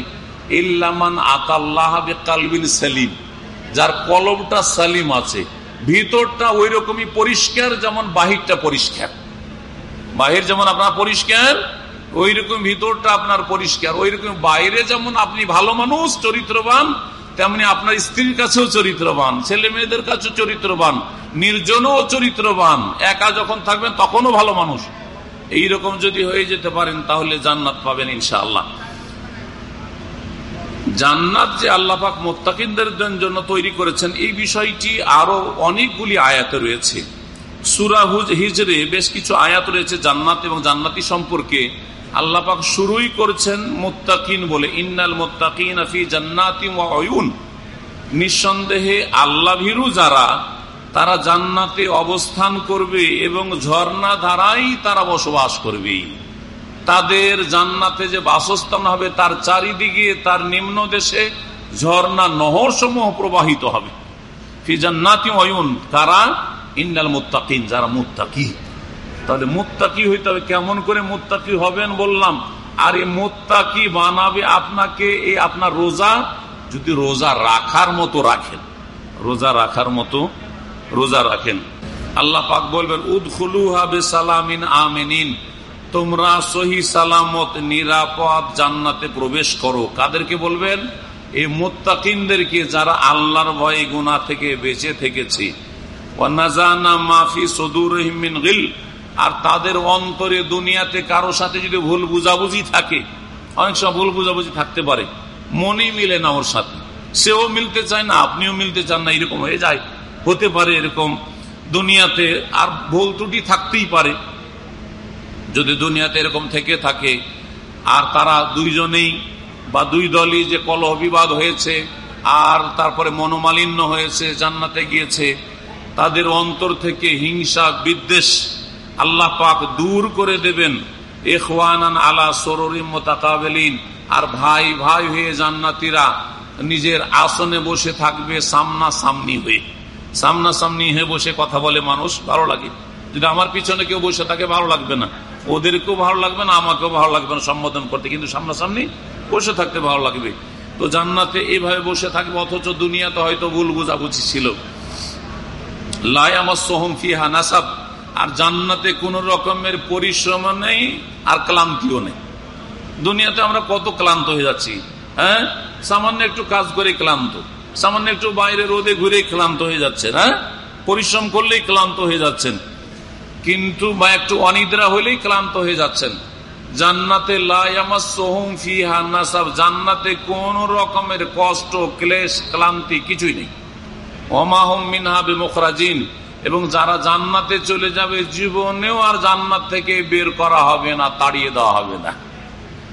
ইল্লামান আতাল্লাহ কালবিন সেলিম, যার কলবটা সালিম আছে। ভিতরটা ওই রকমই পরিষ্কার যেমন বাহিরটা পরিষ্কার। বাহির যেমন আপনার পরিষ্কার ওই রকম ভিতরটা আপনার পরিষ্কার। ওই রকম বাইরে যেমন আপনি ভালো মানুষ, চরিত্রবান, তেমনি আপনার স্ত্রীর কাছেও চরিত্রবান, ছেলে মেয়েদের কাছেও চরিত্রবান, নির্জনও চরিত্রবান। একা যখন থাকবেন তখনও ভালো মানুষ। এইরকম যদি হয়ে যেতে পারেন তাহলে জান্নাত পাবেন ইনশাআল্লাহ। জান্নাত যে আল্লাপাক মোত্তাকিনদের জন্য তৈরি করেছেন, এই বিষয়টি আরও অনেকগুলি আয়াতে রয়েছে। সুরাহুজ হিজরে বেশ কিছু আয়াত রয়েছে জান্নাত এবং জান্নাতি সম্পর্কে। আল্লাপাক শুরুই করেছেন মোত্তাকিন বলে, ইন্নাল মোত্তাকিন আফি জান্নাতি অয়ুন নিঃসন্দেহে আল্লাহ ভীরু যারা, তারা জান্নাতে অবস্থান করবে এবং ঝর্ণা ধারাই তারা বসবাস করবে তাদের জান্নাতে যে বাসস্থান হবে, তার চারিদিকে, তার নিম্ন দেশে ঝর্ণা নহর সমূহ প্রবাহিত হবে। ফি জান্নাতি অয়ুন কারা? ইন্নাল মুত্তাকিন, যারা মুত্তাকি। তাহলে মুত্তাকি হইতে হবে, কেমন করে মুত্তাকি হবেন বললাম। আর এই মুত্তাকি বানাবে আপনাকে এই আপনার রোজা? যদি রোজা রাখার মতো রাখেন। রোজা রাখার মতো রোজা রাখেন। আল্লাহ পাক বলবেন উদখুলু হবে সালামিন আমিনিন। তোমরা সহি সালামত, নিরাপদ জান্নাতে প্রবেশ করো। কাদেরকে বলবেন? এই মোত্তাকিনদেরকে যারা আল্লাহর ভয়ে গুণা থেকে বেঁচে থেকেছে। আর তাদের অন্তরে দুনিয়াতে কারও সাথে যদি ভুল বুঝাবুঝি থাকে, অনেক সময় ভুল বুঝাবুঝি থাকতে পারে মনে মিলে না ওর সাথে। সেও মিলতে চায় না, আপনিও মিলতে চান না, এরকম হয়ে যায়। হতে পারে এরকম। দুনিয়াতে আর ভুল ত্রুটি থাকতেই পারে। যদি দুনিয়াতে এরকম থেকে থাকে, আর তারা দুইজনেই বা দুই দলই যে কলহ বিবাদ হয়েছে, আর তারপরে মনোমালিন্য হয়েছে, জান্নাতে গিয়েছে, তাদের অন্তর থেকে হিংসা, বিদ্বেষ আল্লাহ পাক দূর করে দেবেন। এখওয়ানান আলা সরিম মোতাকাবেলিন। আর ভাই ভাই হয়ে জান্নাতিরা নিজের আসনে বসে থাকবে সামনা সামনি হয়ে। সামনা সামনি হয়ে বসে কথা বলে মানুষ ভালো লাগে। যদি আমার পিছনে কেউ বসে থাকে, ভালো লাগবে না। ওদেরকেও ভালো লাগবে না, আমাকেও ভালো লাগবে না সম্বোধন করতে। কিন্তু সামনাসামনি বসে থাকতে ভালো লাগবে। তো জান্নাতে এইভাবে বসে থাকবে, অথচ দুনিয়াতে হয়তো ভুল বুঝাবুঝি ছিল। লাই আমার সোহম ফিহা নাসাব। আর জান্নাতে কোন রকমের পরিশ্রম নেই, আর ক্লান্তিও নেই। দুনিয়াতে আমরা কত ক্লান্ত হয়ে যাচ্ছি হ্যাঁ? সামান্য একটু কাজ করে ক্লান্ত। সামান্য একটু বাইরে রোদে ঘুরে ক্লান্ত হয়ে যাচ্ছেন হ্যাঁ? পরিশ্রম করলেই ক্লান্ত হয়ে যাচ্ছেন। কিন্তু বা একটু অনিদ্রা হলেই ক্লান্ত হয়ে যাচ্ছেন। জান্নাতে জান্নাতে কোন রকমের কষ্ট, ক্লেশ, ক্লান্তি কিছুই নেই। এবং যারা জান্নাতে চলে যাবে, জীবনেও আর জান্নাত থেকে বের করা হবে না, তাড়িয়ে দেওয়া হবে না।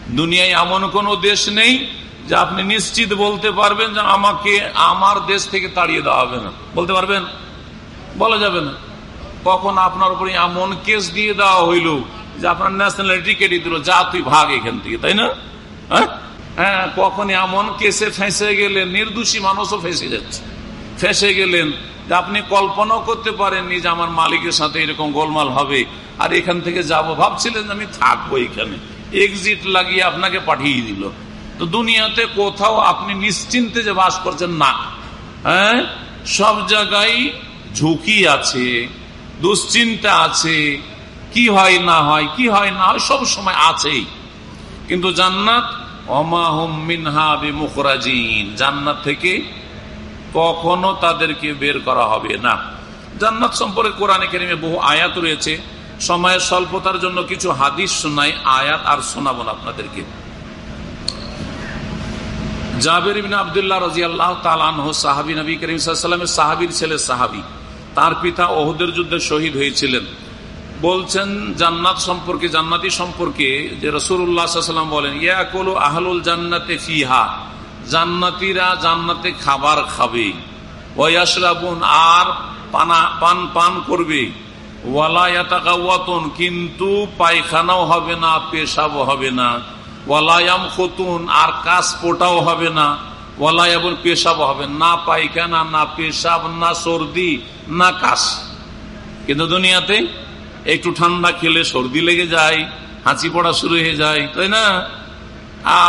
দুনিয়ায় এমন কোন দেশ নেই যে আপনি নিশ্চিত বলতে পারবেন যে আমাকে, আমার দেশ থেকে তাড়িয়ে দেওয়া হবে না। বলতে পারবেন? বলা যাবে না। কখন আপনার উপরে এমন কেস দিয়ে দেওয়া হইল যে আপনার ন্যাশনালিটি কেটে দিল যা তুই ভাগ এখান থেকে তাই না? হ্যাঁ, হ্যাঁ কখন এমন কেসে ফেঁসে গেলেন নির্দোষী মানুষও ফেঁসে যাচ্ছে। ফেঁসে গেলেন যে আপনি কল্পনাও করতে পারেননি যে আমার মালিকের সাথে এরকম গোলমাল হবে। আর এখান থেকে যাব ভাবছিলেন আমি থাকব এখানে। এক্সিট লাগিয়ে আপনাকে পাঠিয়ে দিল। তো দুনিয়াতে কোথাও আপনি নিশ্চিন্তে যে বাস করছেন না। হ্যাঁ? সব জায়গায় ঝুঁকি আছে। দুশ্চিন্তা আছে, কি হয়, না হয়, কি হয়, না হয়, সব সময় আছেই। কিন্তু জান্নাত জান্নাত থেকে কখনো তাদেরকে বের করা হবে না। জান্নাত সম্পর্কে কোরআনে কেরিমে বহু আয়াত রয়েছে। সময়ের স্বল্পতার জন্য কিছু হাদিস শোনাই, আয়াত আর শোনাবো আপনাদেরকে। জাবের আবদুল্লাহ রাজি আল্লাহ তালানহ সাহাবি নবী করিম সাল্লামের সাহাবির ছেলে সাহাবি। তার পিতা ওহুদের যুদ্ধে শহীদ হয়েছিলেন। বলছেন, জান্নাত সম্পর্কে, জান্নাতি সম্পর্কে যে রসুল্লাহাম বলেন ইয়াকুল আহলুল জান্নাতে ফিহা, জান্নাতিরা জান্নাতে খাবার খাবে ওয়াসরাবুন আর পানা, পান পান করবে ওয়ালায়াতাকাওয়াতন কিন্তু পায়খানাও হবে না, পেশাবও হবে না ওয়ালায়াম খতুন আর কাজ পোটাও হবে না। ওয়ালায়াবুল পেশাব হবে। না পায়খানা, না পেশাব, না সর্দি, না কাশ। কিন্তু দুনিয়াতে একটু ঠান্ডা খেলে সর্দি লেগে যায়, হাঁচি পড়া শুরু হয়ে যায়, তাই না?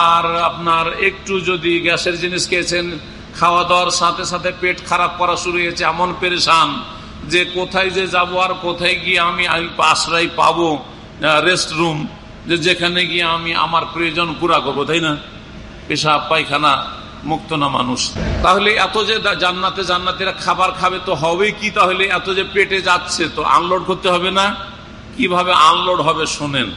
আর আপনার একটু যদি গ্যাসের জিনিস খেয়েছেন, খাওয়া দাওয়ার সাথে সাথে পেট খারাপ করা শুরু হয়েছে, এমন পেরেশান যে কোথায় যে যাব আর কোথায় গিয়ে আমি আশ্রয় পাবো রেস্ট রুম যে যেখানে গিয়ে আমি আমার প্রয়োজন পুরা করব, তাই না? পেশাব, পায়খানা মুক্ত না মানুষ। তাহলে এত যে জান্নাতে জান্নাতিরা খাবার খাবে তো হবে কি? তাহলে এত যে পেটে যাচ্ছে তো আনলোড করতে হবে না? কীভাবে আনলোড হবে শোনেন।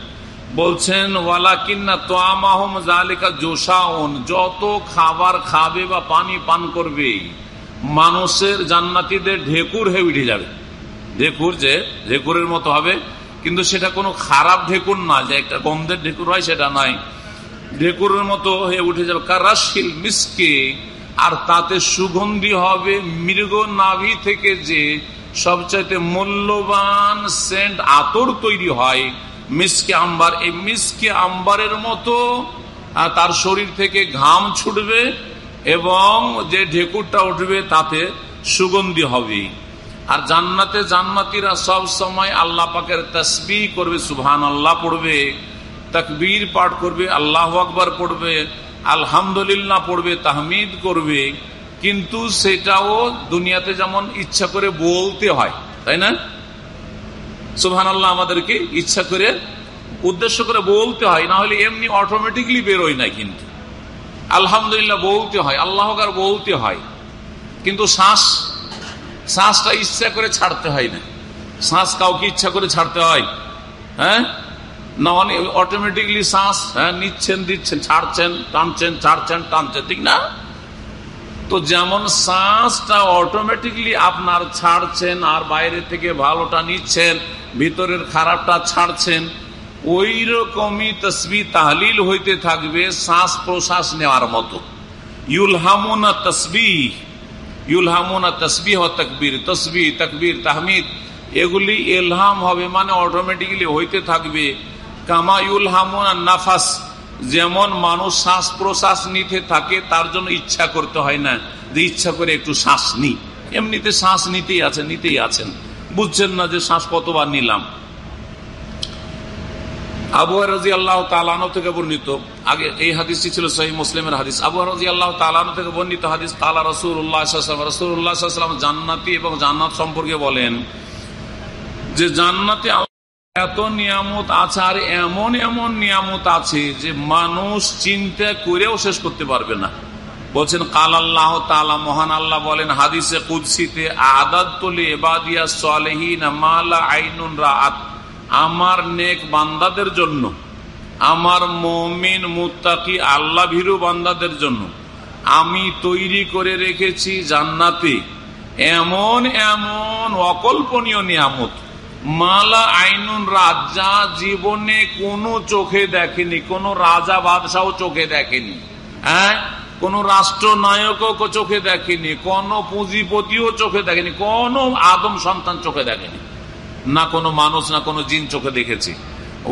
বলছেন ওয়ালা কিন্না তোয়ামাহম জালিকা জোসাউন যত খাবার খাবে বা পানি পান করবে, মানুষের জান্নাতিদের ঢেকুর হয়ে উঠে যাবে। ঢেকুর যে, ঢেকুরের মতো হবে। কিন্তু সেটা কোনো খারাপ ঢেকুর না, যে একটা গন্ধের ঢেকুর হয় সেটা নয়। ঢেকুরের মতো হয়ে উঠে যাবে। কারাশিল মিসকে, আর তাতে সুগন্ধি হবে মৃগ নাভি থেকে যে সবচাইতে মূল্যবান সেন্ট আতর তৈরি হয়। মিসকে আম্বার, এই মিসকে আম্বারের মতো তার শরীর থেকে ঘাম ছুটবে এবং যে ঢেকুরটা উঠবে তাতে সুগন্ধি হবে। আর জান্নাতে জান্নাতিরা সব সময় আল্লাহ পাকের তসবি করবে সুভান আল্লাহ পড়বে। তকবীর পাঠ করবে, আল্লাহ আকবর পড়বে, আলহামদুলিল্লাহ পড়বে, তাহমিদ করবে, কিন্তু সেটাও দুনিয়াতে যেমন ইচ্ছা করে বলতে হয়, তাই না? সুহান আল্লাহ আমাদেরকে ইচ্ছা করে, উদ্দেশ্য করে বলতে হয়, না হলে এমনি অটোমেটিকলি বেরোয় না কিন্তু। আলহামদুলিল্লাহ বলতে হয় আল্লাহকার বলতে হয়, কিন্তু শ্বাস, শ্বাসটা ইচ্ছা করে ছাড়তে হয় না। শ্বাস কাউকে ইচ্ছা করে ছাড়তে হয় হ্যাঁ? না মানে অটোমেটিকলি শ্বাস হ্যাঁ নিচ্ছেন, দিচ্ছেন, ছাড়ছেন, টানছেন ছাড়ছেন, টানছেন, ঠিক না? তো যেমন শ্বাসটা অটোমেটিকলি আপনার ছাড়ছেন আর বাইরে থেকে ভালোটা নিচ্ছেন, ভিতরের খারাপটা ছাড়ছেন ওই রকমই তসবি তাহলিল হইতে থাকবে শ্বাস প্রশ্বাস নেওয়ার মতো। ইউলহামুনা তসবি ইউলহামুনা তসবি হ তকবির, তসবি, তকবির, তাহমিদ, এগুলি এলহাম হবে মানে অটোমেটিকলি হইতে থাকবে কামা ইউলহামুনা নাফাস, যেমন মানুষ শ্বাস প্রশ্বাস নিতে থাকে, তার জন্য ইচ্ছা করতে হয় না। যে ইচ্ছা করে একটু শ্বাস নি। এমনিতে শ্বাস নিতেই আছেন নিতেই আছেন। বুঝছেন না যে শ্বাস কতবার নিলাম। আবু থেকে বর্ণিত, আগে এই হাদিসটি ছিল হাদিস। থেকে বর্ণিত হাদিস তালা জান্নাতি এবং জান্নাত সম্পর্কে বলেন যে জান্নাতে এত নিয়ামত আছে আর এমন এমন নিয়ামত আছে যে মানুষ চিন্তা করেও শেষ করতে পারবে না। বলছেন, কাল আল্লাহ তালা মহান আল্লাহ বলেন, হাদিসে কুদ্সিতে আদাত আমার নেক বান্দাদের জন্য, আমার মমিন মুতাকি আল্লাহ ভীরু বান্দাদের জন্য, আমি তৈরি করে রেখেছি জান্নাতে, এমন এমন অকল্পনীয় নিয়ামত মালা আইনুন রাজা জীবনে কোনো চোখে দেখেনি, কোন রাজা বাদশাহ চোখে দেখেনি হ্যাঁ? কোন রাষ্ট্রনায়কও চোখে দেখেনি, কোন পুঁজিপতিও চোখে দেখেনি, কোন আদম সন্তান চোখে দেখেনি, না কোনো মানুষ, না কোনো জিন চোখে দেখেছি।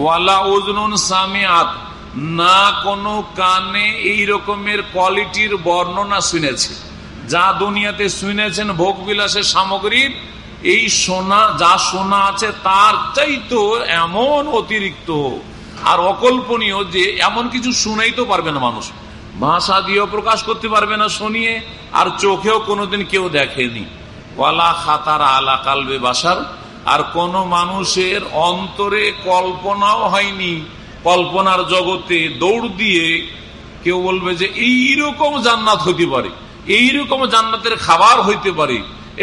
ওয়ালা উজনুন সামিয়াত না কোনো কানে এই রকমের কোয়ালিটির বর্ণনা শুনেছে। যা দুনিয়াতে শুনেছেন ভোগ বিলাসের সামগ্রীর এই সোনা, যা সোনা আছে তার চাইতো এমন অতিরিক্ত আর অকল্পনীয় যে এমন কিছু শুনেই তো পারবে না মানুষ। ভাষা দিয়েও প্রকাশ করতে পারবে না শুনিয়ে, আর চোখেও কোনোদিন কেউ দেখেনি। ওয়ালা খাতার আলা কালবে বাসার, আর কোন মানুষের অন্তরে কল্পনাও হয়নি। কল্পনার জগতে দৌড় দিয়ে কেউ বলবে যে, এইরকম জান্নাত হইতে পারে, এইরকম জান্নাতের খাবার হইতে পারে।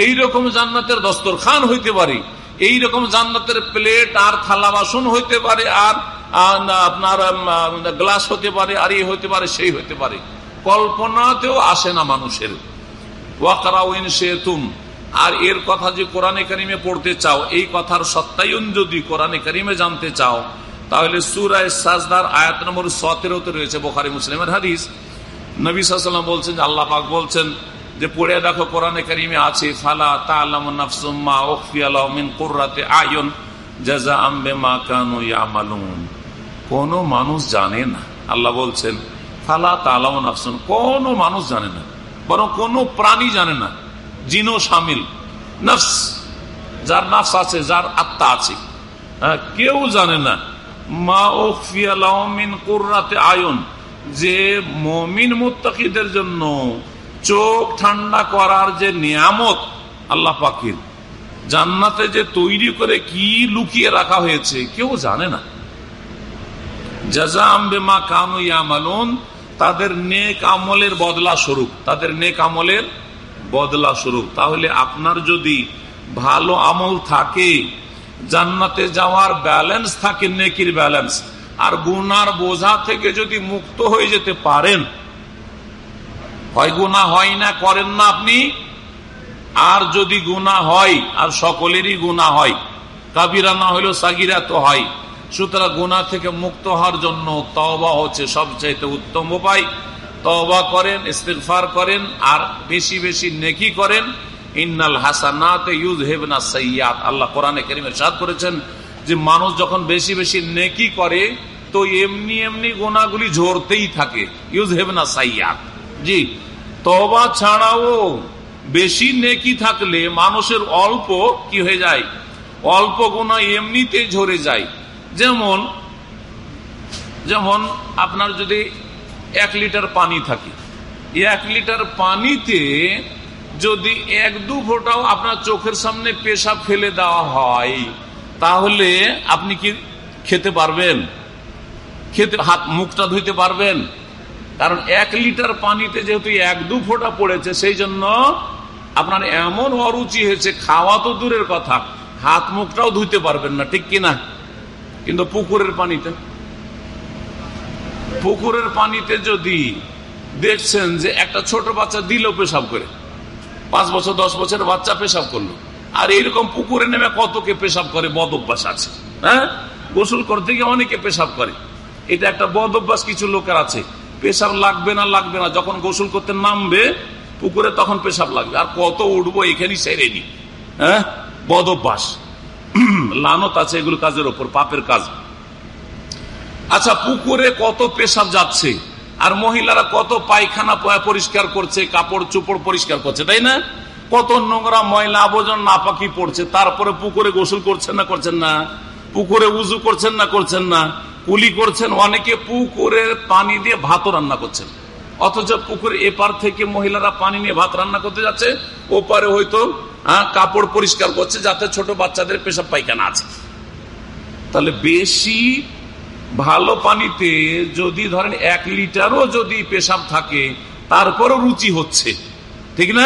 এইরকম জান্নাতের দস্তরখান হইতে পারে, এইরকম জান্নাতের প্লেট আর থালা বাসন হইতে পারে, আর আপনার গ্লাস হতে পারে, আর এই হইতে পারে, সেই হইতে পারে। কল্পনাতেও আসে না মানুষের। ওয়াকারাউন সে তুম আর এর কথা যে কোরআনে কারিমে পড়তে চাও, এই কথার সত্যায়ন যদি কোরআনে কারিমে জানতে চাও, তাহলে সুরায় সাজদার আয়াত নম্বর সতেরোতে রয়েছে বোখারি মুসলিমের হাদিস। নবী সাল্লাম বলছেন আল্লাহ পাক বলছেন যে পড়ে দেখো কোরআনে কারিমে আছে, ফালা তালাম নাফসুম্মা ওফিয়ালিন কোর্রাতে আয়ন জাজা আম্বে মা কানু ইয়ামালুন। কোনো মানুষ জানে না। আল্লাহ বলছেন, ফালা তালাম নাফসুন কোনো মানুষ জানে না। বরং কোনো প্রাণী জানে না। জিনো সামিল। নফস, যার নফস আছে, যার আত্মা আছে। হ্যাঁ কেউ জানে না। মা ওফিয়ালিন কোর্রাতে আয়ন, যে মমিন মুত্তাকিদের জন্য চোখ ঠান্ডা করার যে নিয়ামত আল্লাহ পাখির জান্নাতে যে তৈরি করে কি লুকিয়ে রাখা হয়েছে কেউ জানে না। মা কানু ইয়ামালুন, তাদের নেক আমলের বদলা স্বরূপ, তাদের নেক আমলের বদলা স্বরূপ। তাহলে আপনার যদি ভালো আমল থাকে, জান্নাতে যাওয়ার ব্যালেন্স থাকে, নেকির ব্যালেন্স, আর গুনার বোঝা থেকে যদি মুক্ত হয়ে যেতে পারেন হয় গুণা হয় না, করেন না আপনি? আর যদি গুণা হয়, আর সকলেরই গুণা হয়, কাবিরা না হইলেও সাগিরা তো হয়। সুতরাং গুণা থেকে মুক্ত হওয়ার জন্য তবা হচ্ছে সবচাইতে উত্তম উপায়। তবা করেন ইস্তেফার করেন, আর বেশি বেশি নেকি করেন। ইন্নাল হাসানাত ইউজ হেবনা সৈয়াদ আল্লাহ কোরআনে কেরিমের সাদ করেছেন যে মানুষ যখন বেশি বেশি নেকি করে, তো এমনি এমনি গোনাগুলি ঝরতেই থাকে। ইউজ হেবনা সাইয়াদ জি তবা ছাড়াও বেশি নেকি থাকলে মানুষের অল্প কি হয়ে যায়? অল্প গুণা এমনিতে ঝরে যায়। যেমন যেমন আপনার যদি এক লিটার পানি থাকে, এক লিটার পানিতে যদি এক দু ফোটাও আপনার চোখের সামনে পেশাব ফেলে দেওয়া হয়, তাহলে আপনি কি খেতে পারবেন? খেতে, হাত, মুখটা ধুইতে পারবেন? কারণ এক লিটার পানিতে যেহেতু এক দু ফোঁটা পড়েছে, সেই জন্য আপনার এমন অরুচি হয়েছে, খাওয়া তো দূরের কথা, হাত মুখটাও ধুইতে পারবেন না, ঠিক কিনা? কিন্তু পুকুরের পানিতে। পুকুরের পানিতে যদি দেখছেন যে একটা ছোট বাচ্চা দিল পেশাব করে, পাঁচ বছর, দশ বছর বাচ্চা পেশাব করল, আর এইরকম পুকুরে নেমে কতকে পেশাব করে, বদ অভ্যাস আছে হ্যাঁ? গোসল করতে গিয়ে অনেকে পেশাব করে। এটা একটা বদ অভ্যাস কিছু লোকের আছে। পেশাব লাগবে না লাগবে না। যখন গোসল করতে নামবে, পুকুরে তখন পেশাব লাগবে। আর কত উঠবো এখানেই সেরে নি। হ্যাঁ? বদ অভ্যাস। লানত আছে এগুলো কাজের ওপর, পাপের কাজ। আচ্ছা পুকুরে কত পেশাব যাচ্ছে? আর মহিলারা কত পায়খানা পরিষ্কার করছে, কাপড় চোপড় পরিষ্কার করছে, তাই না? কত নোংরা ময়লা আবর্জন নাপাকি পড়ছে, তারপরে পুকুরে গোসল করছেন না করছেন না? পুকুরে উজু করছেন না করছেন না? কুলি করছেন, অনেকে পুকুরের পানি দিয়ে ভাতও রান্না করছেন। অথচ পুকুর এপার থেকে মহিলারা পানি নিয়ে ভাত রান্না করতে যাচ্ছে, ওপারে হয়তো কাপড় পরিষ্কার করছে যাতে ছোট বাচ্চাদের পেশাব পায়খানা আছে। তাহলে বেশি ভালো পানিতে যদি ধরেন এক লিটারও যদি পেশাব থাকে, তারপরও রুচি হচ্ছে। ঠিক না?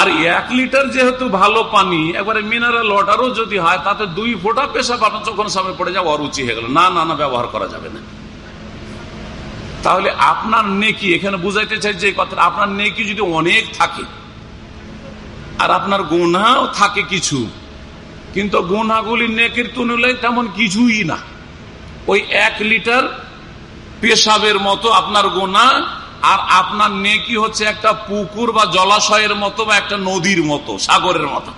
আর এক লিটার যেহেতু ভালো পানি, একবারে মিনারেল ওয়াটারও যদি হয়, তাতে দুই ফোঁটা পেশাব আপনার যখন সামনে পড়ে যাওয়া অরুচি হয়ে গেল। না না না, ব্যবহার করা যাবে না। তাহলে আপনার নেকি, এখানে বুঝাইতে চাই যে কথা আপনার নেকি যদি অনেক থাকে, আর আপনার গুনাও থাকে কিছু, কিন্তু গুনাগুলি নেকির তুলনায় তেমন কিছুই না। ওই এক লিটার পেশাবের মতো আপনার গোনা আর আপনার নেকি হচ্ছে একটা পুকুর বা জলাশয়ের মতো বা একটা নদীর মতো, সাগরের মতো।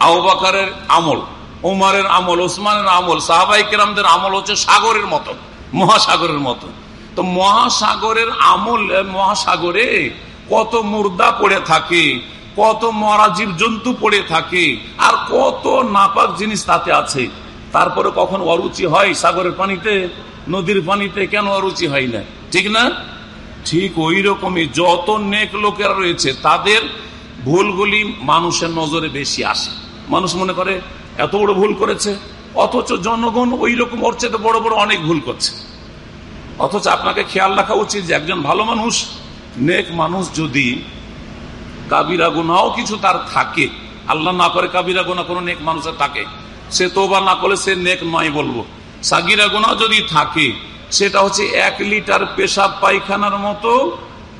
আউবাকারের আমল ওমারের আমল ওসমানের আমল, সাহাবাই কেরামদের আমল হচ্ছে সাগরের মতো, মহাসাগরের মতো। তো মহাসাগরের আমল, মহাসাগরে কত মুর্দা পড়ে থাকে, কত মরা জীব জন্তু পড়ে থাকে, আর কত নাপাক জিনিস তাতে আছে। তারপরে কখন অরুচি হয় সাগরের পানিতে, নদীর পানিতে, কেন অরুচি হয় না? ঠিক না? ঠিক ওই রকমই যত নেক লোকেরা রয়েছে, তাদের ভুলগুলি মানুষের নজরে বেশি আসে। মানুষ মনে করে, এত বড় ভুল করেছে। অথচ জনগণ ওই রকম ওর চেয়ে বড় বড় অনেক ভুল করছে। অথচ আপনাকে খেয়াল রাখা উচিত যে একজন ভালো মানুষ, নেক মানুষ যদি কাবিরা গুনাও কিছু তার থাকে, আল্লাহ না করে কাবিরা গুনা কোনো নেক মানুষের থাকে, সে তোবা না করলে সে নেক নয় বলব। সাগিরা গুণা যদি থাকে সেটা হচ্ছে এক লিটার পেশাব পায়খানার মতো,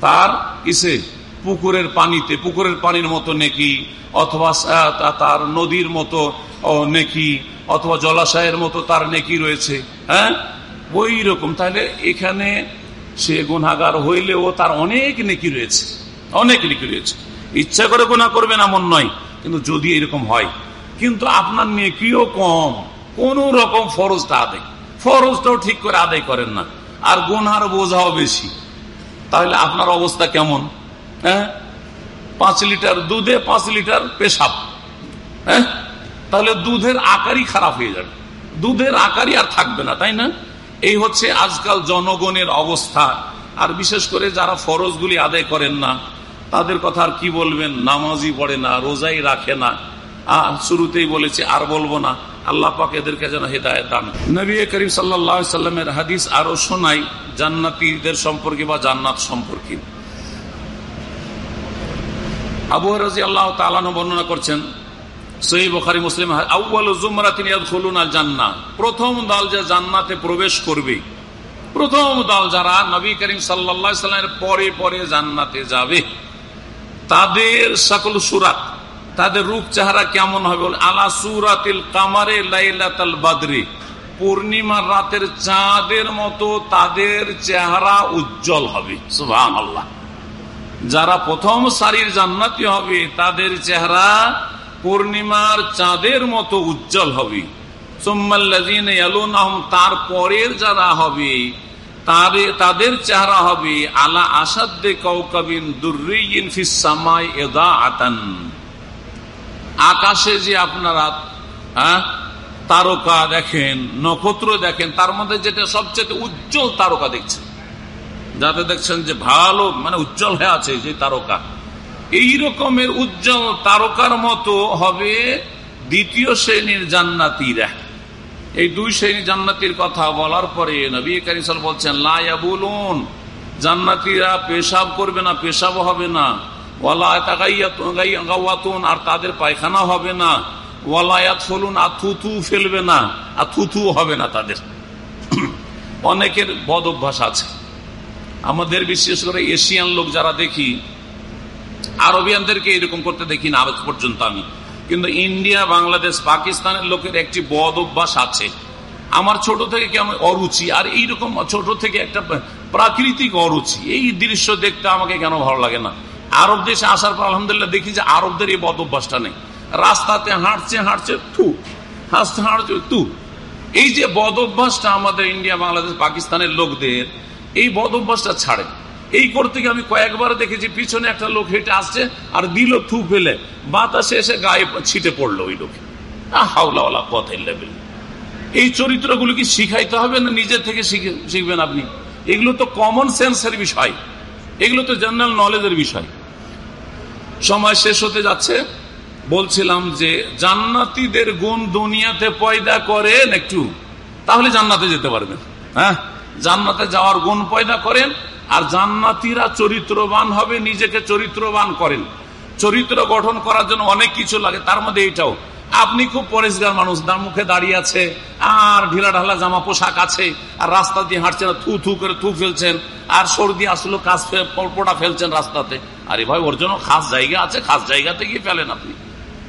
তার কিসে? পুকুরের পানিতে, পুকুরের পানির মতো নেকি, অথবা তার নদীর মতো নেকি, অথবা জলাশয়ের মতো তার নেকি রয়েছে হ্যাঁ? ওই রকম তাহলে এখানে সে গুণাগার হইলেও তার অনেক নেকি রয়েছে, অনেক নেকি রয়েছে। ইচ্ছা করে গুণা করবেন এমন নয়, কিন্তু যদি এরকম হয়, কিন্তু আপনার নেকিও কম, কোন রকম ফরজ তা আদায় ফরজটাও ঠিক করে আদায় করেন না। আর গুনহার বোঝাও বেশি। তাহলে আপনার অবস্থা কেমন? হ্যাঁ? পাঁচ লিটার দুধে পাঁচ লিটার পেশাব। হ্যাঁ? তাহলে দুধের আকারই খারাপ হয়ে যাবে। দুধের আকারই আর থাকবে না, তাই না? এই হচ্ছে আজকাল জনগণের অবস্থা। আর বিশেষ করে যারা ফরজগুলি আদায় করেন না, তাদের কথা আর কি বলবেন? নামাজই পড়ে না, রোজাই রাখে না। আর শুরুতেই বলেছে, আর বলব না আল্লাহ পাক এদেরকে যেন হেদায়ত দান নবী করিম সাল্লামের হাদিস আরও শোনাই, জান্নাতিদের সম্পর্কে বা জান্নাত সম্পর্কে। আবু রাজি আল্লাহ তালানো বর্ণনা করছেন বখারি, মুসলিম তিনি প্রথম দল যে জান্নাতে প্রবেশ করবে, প্রথম দল যারা নবী সাল্লামের পরে পরে জান্নাতে যাবে, তাদের সকল সুরাত তাদের রূপ চেহারা কেমন হবে? আলা সুরাতিল কামারে লাইলাতাল বাদরি। পূর্ণিমার রাতের চাঁদের মতো তাদের চেহারা উজ্জ্বল হবে। আল্লাহ যারা প্রথম সারির জান্নাতি হবে, তাদের চেহারা পূর্ণিমার চাঁদের মতো উজ্জ্বল হবে। তার পরের যারা হবে তাদের চেহারা হবে, আলা আসাদ্দে কৌকবিন দুর্রিন ফিসামাই এদা আতান আকাশে যে আপনারা হ্যাঁ তারকা দেখেন, নক্ষত্র দেখেন, তার মধ্যে যেটা সবচেয়ে উজ্জ্বল তারকা দেখছেন। যাতে দেখছেন যে ভালো মানে উজ্জ্বল হয়ে আছে যে তারকা। এই রকমের উজ্জ্বল তারকার মতো হবে দ্বিতীয় শ্রেণির জান্নাতিরা। এই দুই শ্রেণির জান্নাতির কথা বলার পরে নবী কারিসাল বলছেন লায়াবুলুন জান্নাতিরা পেশাব করবে না পেশাব হবে না। আর তাদের পায়খানা হবে না। ওয়ালায়াত ফলুন আর থুথু ফেলবে না। আর থুথু হবে না তাদের। অনেকের বদ অভ্যাস আছে। আমাদের বিশেষ করে এশিয়ান লোক যারা দেখি, আরবিয়ানদেরকে এরকম করতে দেখি না আজ পর্যন্ত আমি। কিন্তু ইন্ডিয়া, বাংলাদেশ, পাকিস্তানের লোকের একটি বদ অভ্যাস আছে। আমার ছোট থেকে কেমন অরুচি? আর এইরকম ছোট থেকে একটা প্রাকৃতিক অরুচি। এই দৃশ্য দেখতে আমাকে কেন ভালো লাগে না? আরব দেশে আসার পর আলহামদুলিল্লাহ দেখি যে আরবদের এই বদ অভ্যাসটা নেই। রাস্তাতে হাঁটছে হাঁটছে, থু হাসতে হাঁটছে তু এই যে বদ অভ্যাসটা আমাদের ইন্ডিয়া, বাংলাদেশ, পাকিস্তানের লোকদের, এই বদ অভ্যাসটা ছাড়ে। এই করতে গিয়ে আমি কয়েকবার দেখেছি পিছনে একটা লোক হেঁটে আসছে আর দিল থু ফেলে। বাতাসে এসে গায়ে ছিটে পড়ল ওই লোকে। হাওলাওয়ালা পথের লেভেল এই চরিত্রগুলো কি শিখাইতে হবে না নিজের থেকে শিখবেন আপনি? এগুলো তো কমন সেন্সের বিষয়। এগুলো তো জেনারেল নলেজের বিষয়। সময় শেষ হতে যাচ্ছে। বলছিলাম যে, জান্নাতিদের গুণ দুনিয়াতে পয়দা করেন একটু। তাহলে জান্নাতে যেতে পারবেন। হ্যাঁ? জান্নাতে যাওয়ার গুণ পয়দা করেন, আর জান্নাতিরা চরিত্রবান হবে, নিজেকে চরিত্রবান করেন। চরিত্র গঠন করার জন্য অনেক কিছু লাগে, তার মধ্যে এইটাও। আপনি খুব পরিষ্কার মানুষ, তার মুখে দাঁড়িয়ে আছে, আর ঢিলা ঢালা জামা পোশাক আছে, আর রাস্তা দিয়ে হাঁটছেন, থু থু করে থু ফেলছেন, আর সর্দি আসলো কাজ পোটা ফেলছেন রাস্তাতে। আরে ভাই, ওর জন্য খাস জায়গা আছে, খাস জায়গাতে গিয়ে ফেলেন আপনি।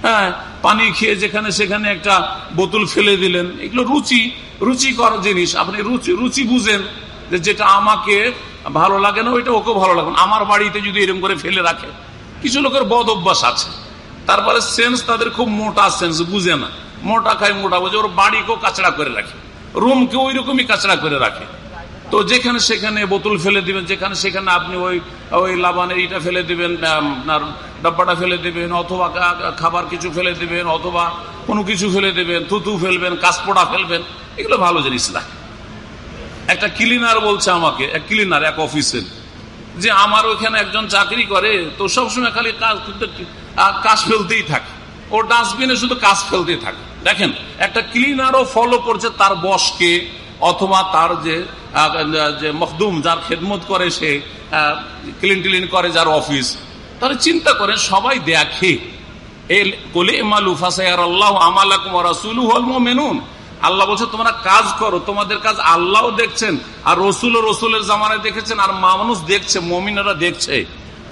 হ্যাঁ পানি খেয়ে যেখানে সেখানে একটা বোতল ফেলে দিলেন। এগুলো রুচি, রুচিকর জিনিস। আপনি রুচি রুচি বুঝেন যে যেটা আমাকে ভালো লাগে না, ওইটা ওকে ভালো লাগে আমার বাড়িতে যদি এরকম করে ফেলে রাখে, কিছু লোকের বদ অভ্যাস আছে। তারপরে সেন্স তাদের খুব মোটা সেন্স, বুঝে না। মোটা খায় মোটা, বুঝে ওর বাড়িকেও কাচড়া করে রাখে। রুমকে ওই রকমই কাচড়া করে রাখে। তো যেখানে সেখানে বোতল ফেলে দিবেন, যেখানে সেখানে আপনি ওই ওই লাবানের ইটা ফেলে দিবেন আপনার ডাব্বাটা ফেলে দিবেন, অথবা খাবার কিছু ফেলে দিবেন, অথবা কোনো কিছু ফেলে দেবেন, থুতু ফেলবেন, কাঁচপোড়া ফেলবেন, এগুলো ভালো জিনিস না। একটা ক্লিনার বলছে আমাকে, এক ক্লিনার, এক অফিসের, যে আমার ওইখানে একজন চাকরি করে, তো সবসময় খালি কাজ কাজ ফেলতেই থাকে। ও ডাস্টবিনে শুধু কাজ ফেলতেই থাকে। দেখেন, একটা ক্লিনারও ফলো করছে তার বসকে অথবা তার যে মখদুম যার খেদমত করে সে ক্লিন টিলিন করে যার অফিস। তাহলে চিন্তা করেন সবাই দেখে। আল্লাহ বলছে, তোমরা কাজ করো, তোমাদের কাজ আল্লাহ দেখছেন আর রসুল রসুলের জামানায় দেখেছেন আর মানুষ দেখছে, মমিনেরা দেখছে।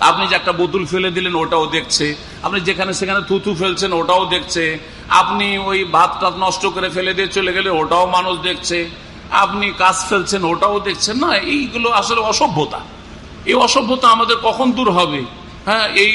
আপনি যে একটা বোতল ফেলে দিলেন, ওটাও দেখছে। আপনি যেখানে সেখানে থুথু ফেলছেন, ওটাও দেখছে। আপনি ওই ভাতটা নষ্ট করে ফেলে দিয়ে চলে গেলে, ওটাও মানুষ দেখছে। আপনি কাজ ফেলছেন, ওটাও দেখছেন না, এইগুলো আসলে অসভ্যতা। এই অসভ্যতা আমাদের কখন দূর হবে? হ্যাঁ এই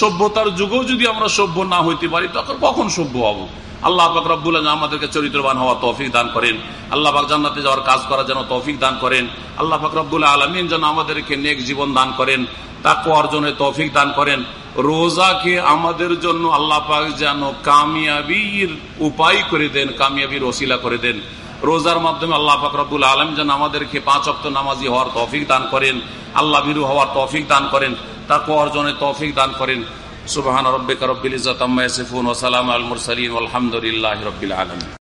সভ্যতার যুগেও যদি আমরা সভ্য না হইতে পারি, তখন কখন সভ্য হব? আল্লাহ পাক রব্বুল আমাদেরকে চরিত্রবান হওয়া তৌফিক দান করেন। আল্লাহ পাক জান্নাতে যাওয়ার কাজ করার যেন তৌফিক দান করেন। আল্লাহ পাক রব্বুল আলমিন যেন আমাদেরকে নেক জীবন দান করেন তাকে অর্জনে তৌফিক দান করেন। রোজাকে আমাদের জন্য আল্লাহ পাক যেন কামিয়াবির উপায় করে দেন, কামিয়াবির ওসিলা করে দেন। রোজার মাধ্যমে আল্লাহ ফাকরাবুল আলম যেন আমাদেরকে পাঁচ অপ্ত নামাজি হওয়ার তৌফিক দান করেন, আল্লাহ বিরু হওয়ার তৌফিক দান করেন তাকে কর্জনে তৌফিক দান করেন। সুবাহান রব্বিক রব্বিল ইজাত আম্মা ইয়াসিফুন ওয়া সালামু আল মুরসালিন আলহামদুলিল্লাহি রব্বিল আলামিন।